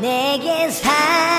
내게 사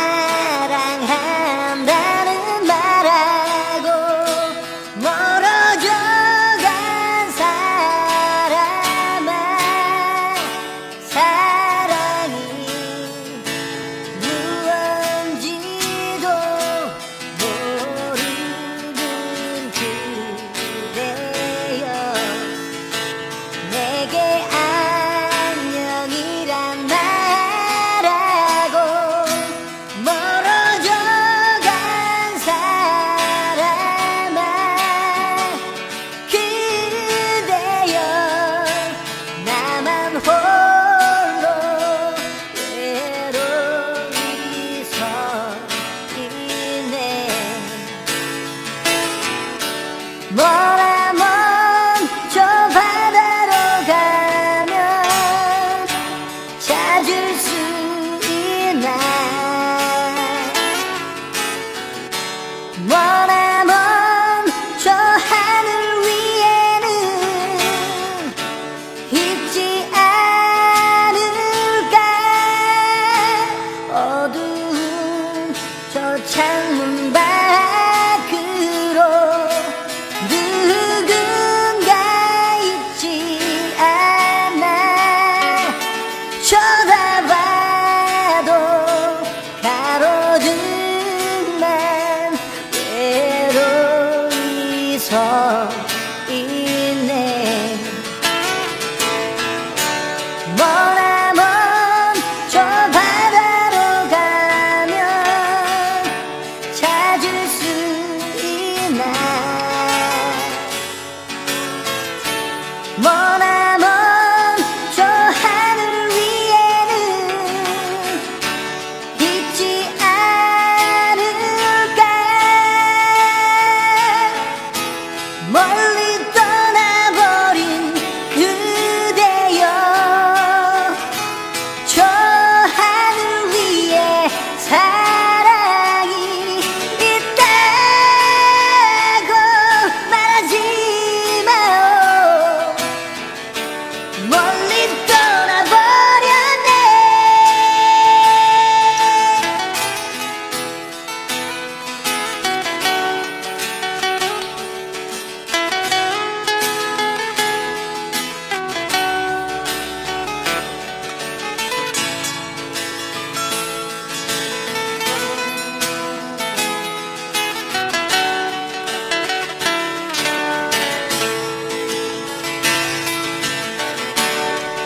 창문 night.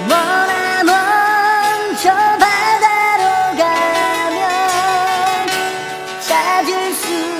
뭐나 먼저 바다로 가면 찾을 수